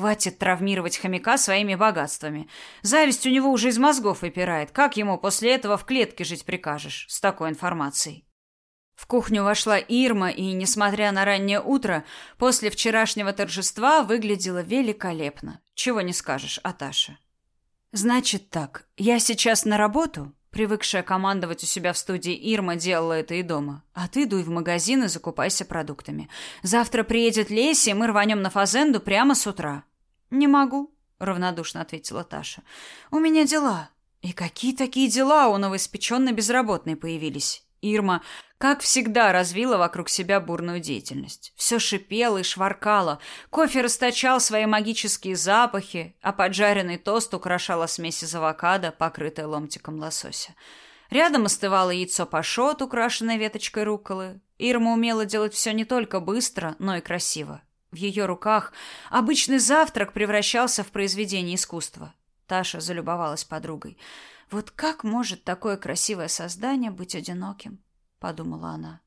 Хватит травмировать хомяка своими богатствами. Зависть у него уже из мозгов выпирает. Как ему после этого в клетке жить прикажешь с такой информацией? В кухню вошла Ирма и, несмотря на раннее утро, после вчерашнего торжества выглядела великолепно. Чего не скажешь о Таше. Значит так, я сейчас на работу, Привыкшая командовать у себя в студии Ирма делала это и дома. А ты дуй в магазин и закупайся продуктами. Завтра приедет Леся, и мы рванем на фазенду прямо с утра. Не могу, равнодушно ответила Таша. У меня дела. И какие такие дела у новоиспеченной безработной появились? Ирма, как всегда, развила вокруг себя бурную деятельность. Все шипело и шваркало, кофе расточал свои магические запахи, а поджаренный тост украшала смесь из авокадо, покрытая ломтиком лосося. Рядом остывало яйцо пашот, украшенное веточкой рукколы. Ирма умела делать все не только быстро, но и красиво. В ее руках обычный завтрак превращался в произведение искусства. Таша залюбовалась подругой. Вот как может такое красивое создание быть одиноким? подумала она.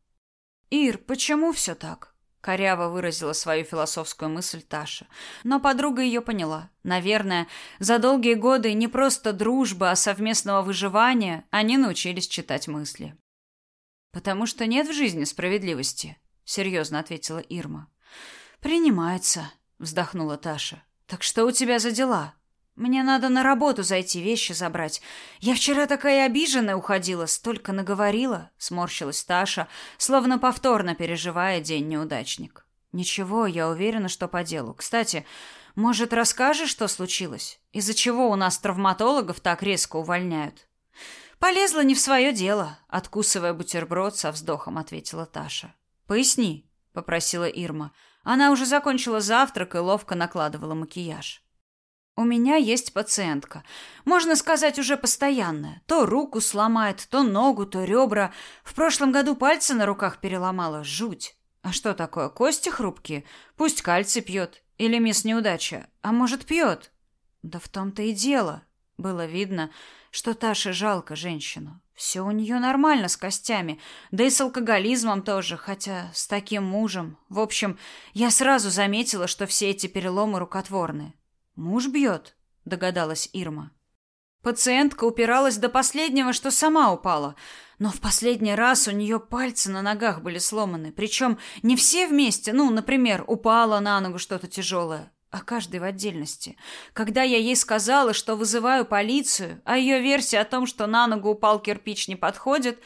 Ир, почему все так? Коряво выразила свою философскую мысль Таша, но подруга ее поняла. Наверное, за долгие годы не просто дружбы, а совместного выживания они научились читать мысли. Потому что нет в жизни справедливости, серьезно ответила Ирма. Принимается, вздохнула Таша. Так что у тебя за дела? Мне надо на работу зайти, вещи забрать. Я вчера такая обиженная уходила, столько наговорила, сморщилась Таша, словно повторно переживая день неудачник. Ничего, я уверена, что по делу. Кстати, может, расскажешь, что случилось? Из-за чего у нас травматологов так резко увольняют? Полезла не в свое дело, откусывая бутерброд со вздохом, ответила Таша. Поясни, попросила Ирма. Она уже закончила завтрак и ловко накладывала макияж. У меня есть пациентка. Можно сказать, уже постоянная. То руку сломает, то ногу, то ребра. В прошлом году пальцы на руках переломала. Жуть. А что такое? Кости хрупкие? Пусть кальций пьет. Или мисс неудача. А может, пьет? Да в том-то и дело. Было видно, что Таше жалко женщину. Все у нее нормально с костями, да и с алкоголизмом тоже, хотя с таким мужем. В общем, я сразу заметила, что все эти переломы рукотворные. Муж бьет, догадалась Ирма. Пациентка упиралась до последнего, что сама упала, но в последний раз у нее пальцы на ногах были сломаны, причем не все вместе, ну, например, упала на ногу что-то тяжелое, а каждый в отдельности. Когда я ей сказала, что вызываю полицию, а ее версия о том, что на ногу упал кирпич, не подходит,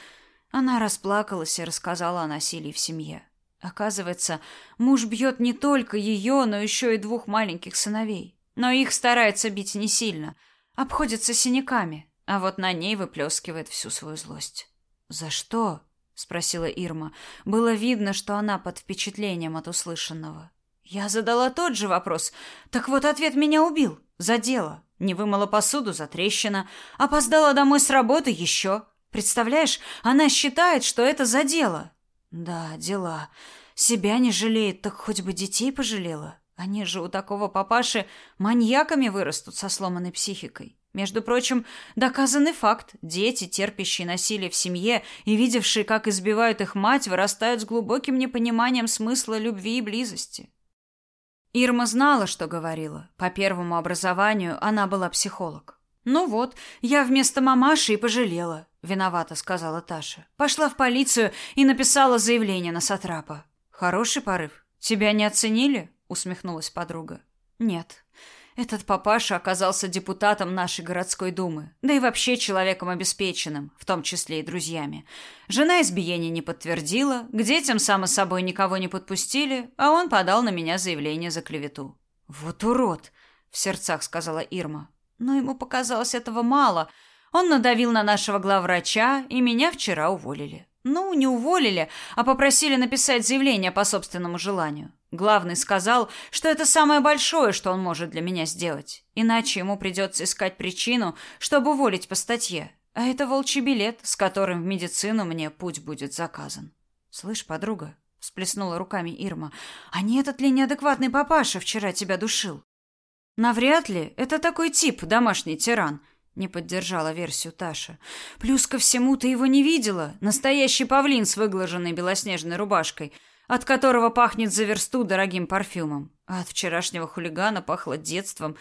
она расплакалась и рассказала о насилии в семье. Оказывается, муж бьет не только ее, но еще и двух маленьких сыновей. Но их старается бить не сильно, обходится синяками, а вот на ней выплескивает всю свою злость. «За что?» — спросила Ирма. Было видно, что она под впечатлением от услышанного. Я задала тот же вопрос. Так вот, ответ меня убил. За дело. Не вымыла посуду, за трещина. Опоздала домой с работы еще. Представляешь, она считает, что это за дело. Да, дела. Себя не жалеет, так хоть бы детей пожалела. Они же у такого папаши маньяками вырастут со сломанной психикой. Между прочим, доказанный факт: дети, терпящие насилие в семье и видевшие, как избивают их мать, вырастают с глубоким непониманием смысла любви и близости. Ирма знала, что говорила. По первому образованию она была психолог. Ну вот, я вместо мамаши и пожалела, виновата сказала Таша. Пошла в полицию и написала заявление на сатрапа. Хороший порыв. Тебя не оценили? усмехнулась подруга. Нет. Этот папаша оказался депутатом нашей городской думы, да и вообще человеком обеспеченным, в том числе и друзьями. Жена избиения не подтвердила, к детям само собой никого не подпустили, а он подал на меня заявление за клевету. Вот урод, в сердцах сказала Ирма. Но ему показалось этого мало. Он надавил на нашего главврача, и меня вчера уволили. Ну, не уволили, а попросили написать заявление по собственному желанию. Главный сказал, что это самое большое, что он может для меня сделать. Иначе ему придется искать причину, чтобы уволить по статье. А это волчий билет, с которым в медицину мне путь будет заказан. Слышь, подруга, всплеснула руками Ирма, а не этот ли неадекватный папаша вчера тебя душил? Навряд ли. Это такой тип, домашний тиран. Не поддержала версию Таша. Плюс ко всему ты его не видела. Настоящий павлин с выглаженной белоснежной рубашкой – от которого пахнет за версту дорогим парфюмом. А от вчерашнего хулигана пахло детством